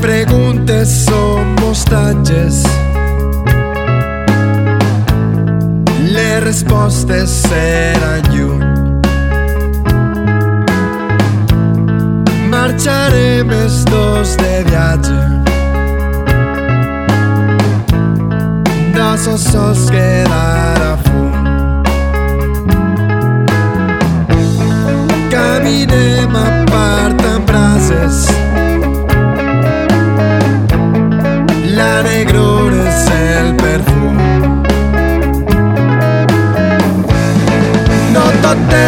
preguntes som ostatges les respostes seran lluny marxarem els dos de viatge no sos sols quedar a fum caminem a part amb brases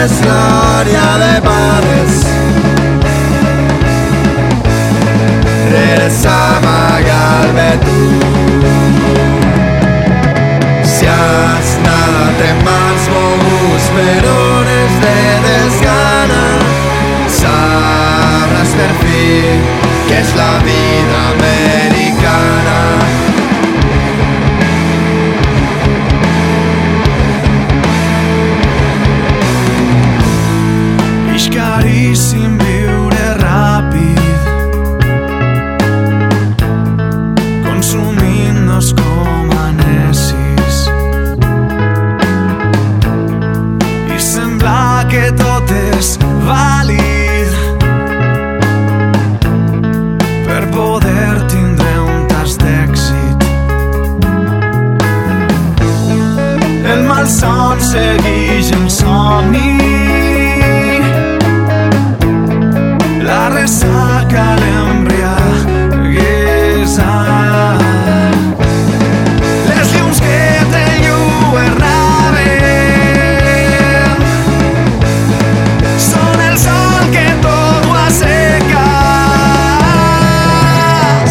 tot és Caríssim viure ràpid. Consumint-nos com a necis. I sembla que tot és vàlid. Per poder tindre un tas d'èxit. El malson segueix el somni la resaca l'embriaguesa les llums que t'enlluernaven són el sol que tot ho asseca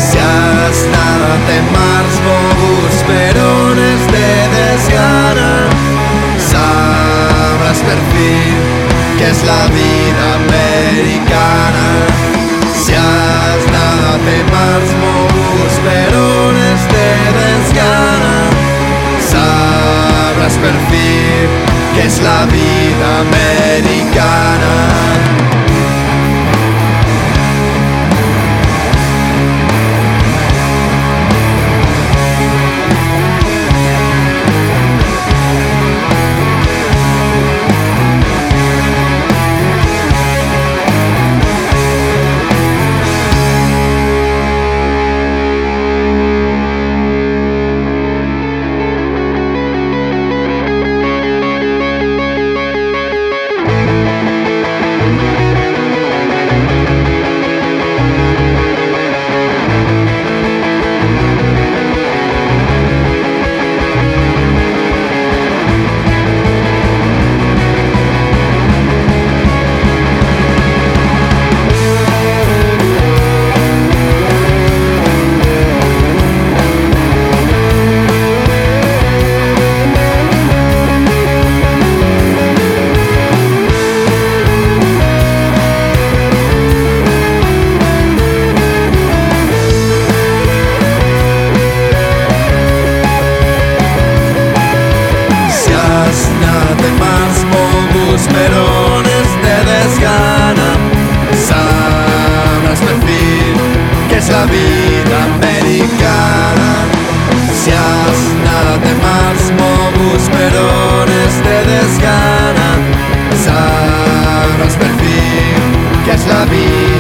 Si has en mars moguts per ones de desgana sabràs per fi que és la vida americana que és la vida americana tus perones te desganan, sabrás perfil que es la vida.